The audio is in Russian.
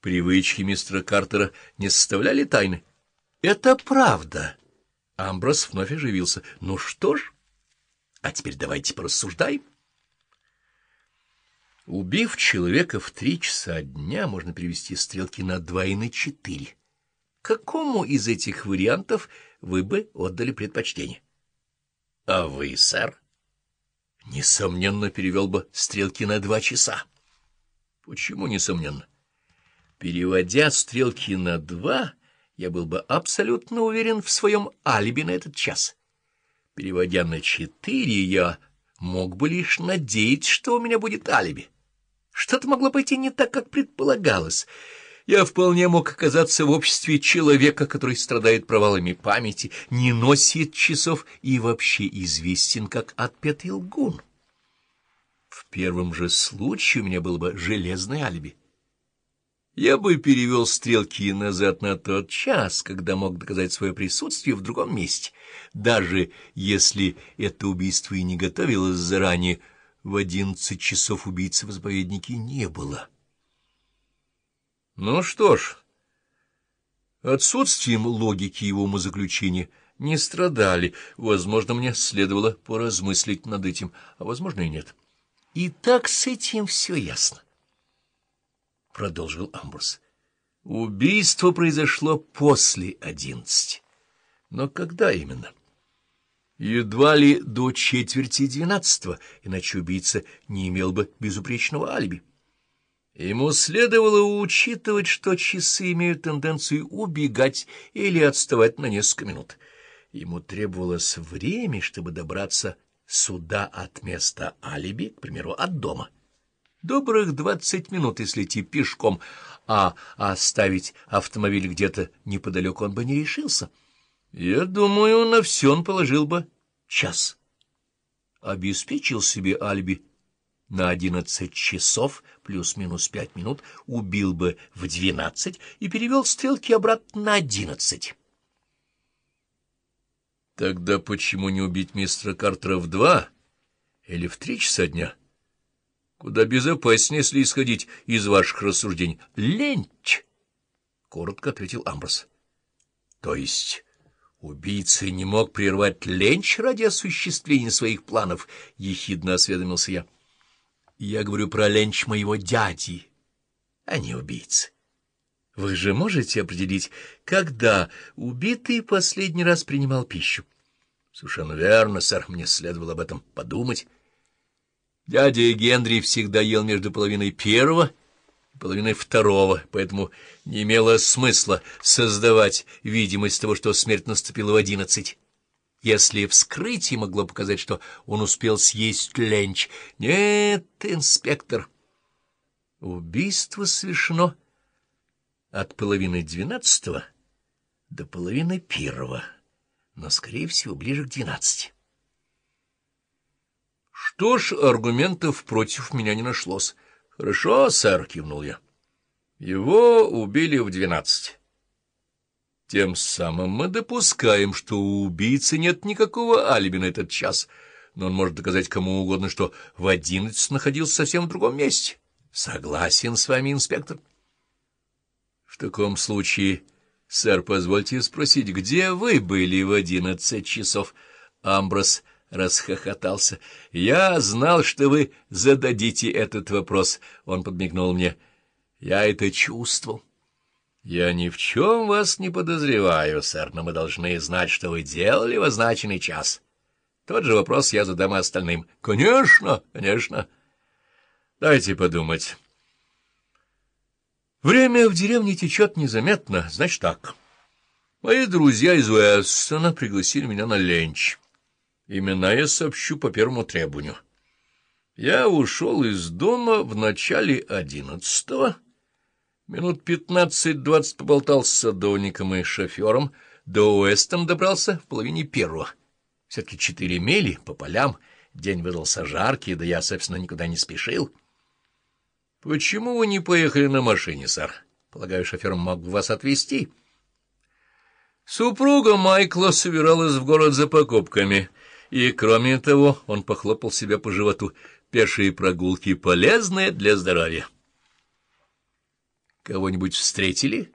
Привычки мистера Картера не составляли тайны. — Это правда. Амброс вновь оживился. — Ну что ж, а теперь давайте порассуждаем. Убив человека в три часа дня, можно перевести стрелки на два и на четыре. Какому из этих вариантов вы бы отдали предпочтение? — А вы, сэр? — Несомненно, перевел бы стрелки на два часа. — Почему несомненно? Переводя стрелки на два, я был бы абсолютно уверен в своем алиби на этот час. Переводя на четыре, я мог бы лишь надеяться, что у меня будет алиби. Что-то могло пойти не так, как предполагалось. Я вполне мог оказаться в обществе человека, который страдает провалами памяти, не носит часов и вообще известен как отпетый лгун. В первом же случае у меня было бы железное алиби. Я бы перевел стрелки назад на тот час, когда мог доказать свое присутствие в другом месте, даже если это убийство и не готовилось заранее, в одиннадцать часов убийцы в заповеднике не было. Ну что ж, отсутствием логики его умозаключения не страдали. Возможно, мне следовало поразмыслить над этим, а возможно и нет. И так с этим все ясно. — продолжил Амброс. — Убийство произошло после одиннадцати. Но когда именно? Едва ли до четверти двенадцатого, иначе убийца не имел бы безупречного алиби. Ему следовало учитывать, что часы имеют тенденцию убегать или отставать на несколько минут. Ему требовалось время, чтобы добраться сюда от места алиби, к примеру, от дома. Добрых двадцать минут, если идти пешком, а оставить автомобиль где-то неподалеку он бы не решился. Я думаю, на все он положил бы час. Обеспечил себе алиби на одиннадцать часов плюс-минус пять минут, убил бы в двенадцать и перевел стрелки обратно на одиннадцать. Тогда почему не убить мистера Картера в два или в три часа дня? Куда безопаснее, если исходить из ваших рассуждений. Ленч! — коротко ответил Амброс. — То есть... Убийца не мог прервать ленч ради осуществления своих планов, — ехидно осведомился я. Я говорю про ленч моего дяди, а не убийцы. Вы же можете определить, когда убитый последний раз принимал пищу? Совершенно верно, сэр, мне следовало об этом подумать. Дядя Генри всегда ел между половиной первого половиной второго, поэтому не имело смысла создавать видимость того, что смерть наступила в одиннадцать. Если вскрытие могло показать, что он успел съесть ленч. Нет, инспектор, убийство совершено от половины двенадцатого до половины первого, но, скорее всего, ближе к двенадцати. Что ж, аргументов против меня не нашлось. — Хорошо, сэр, — кивнул я. Его убили в двенадцать. Тем самым мы допускаем, что у убийцы нет никакого алиби на этот час, но он может доказать кому угодно, что в одиннадцать находился совсем в другом месте. Согласен с вами, инспектор. В таком случае, сэр, позвольте спросить, где вы были в одиннадцать часов? Амброс расхохотался. — Я знал, что вы зададите этот вопрос. Он подмигнул мне. Я это чувствовал. — Я ни в чем вас не подозреваю, сэр, но мы должны знать, что вы делали в означенный час. Тот же вопрос я задам остальным. — Конечно, конечно. Дайте подумать. Время в деревне течет незаметно, значит так. Мои друзья из Уэссона пригласили меня на ленч. Имена я сообщу по первому требованию. Я ушел из дома в начале одиннадцатого, минут пятнадцать-двадцать поболтал с садовником и шофером, до Уэстон добрался в половине первого. Все-таки четыре мили по полям, день выдался жаркий, да я, собственно, никуда не спешил. — Почему вы не поехали на машине, сэр? Полагаю, шофер мог вас отвезти. Супруга Майкла собиралась в город за покупками — и, кроме того, он похлопал себя по животу. Пешие прогулки полезны для здоровья. Кого-нибудь встретили?